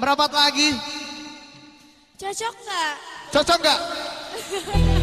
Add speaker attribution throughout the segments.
Speaker 1: Merapat lagi.
Speaker 2: Cocok nggak?
Speaker 1: Cocok nggak?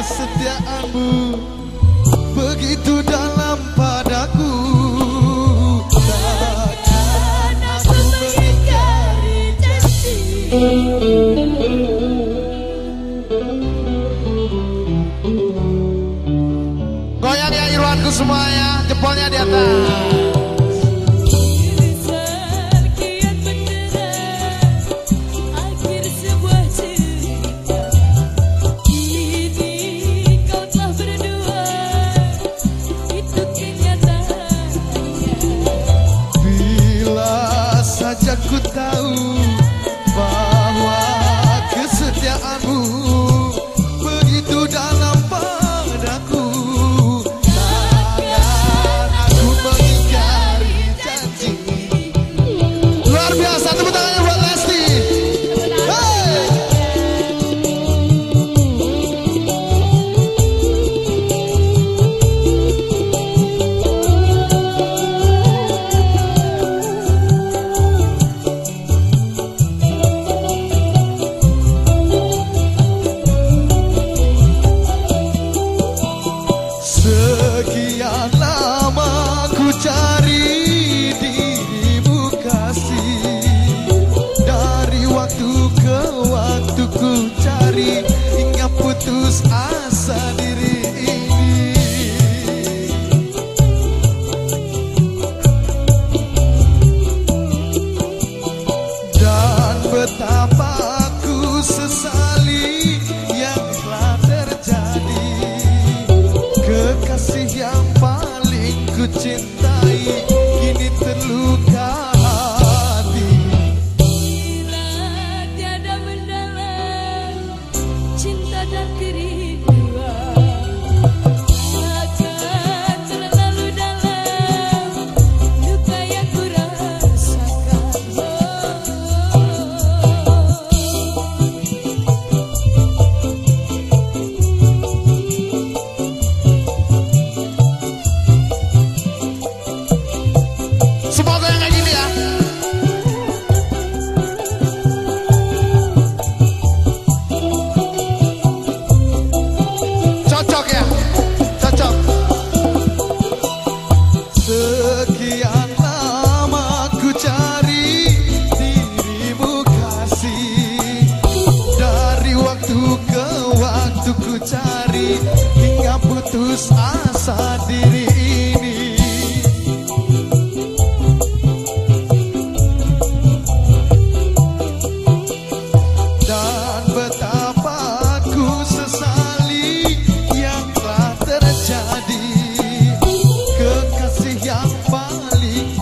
Speaker 1: kesetiaanmu begitu dalam padaku. Takkan goyang ya Irwanku semuanya jempolnya di atas.
Speaker 3: Sekian
Speaker 1: lama ku cari hips loot.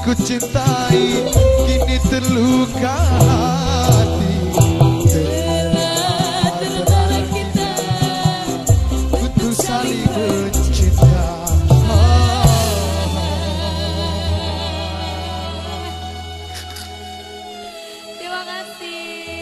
Speaker 1: ku cintai kini terluka hati. Telah
Speaker 3: terbalas kita.
Speaker 1: Untuk saling mencinta.
Speaker 2: Terima kasih.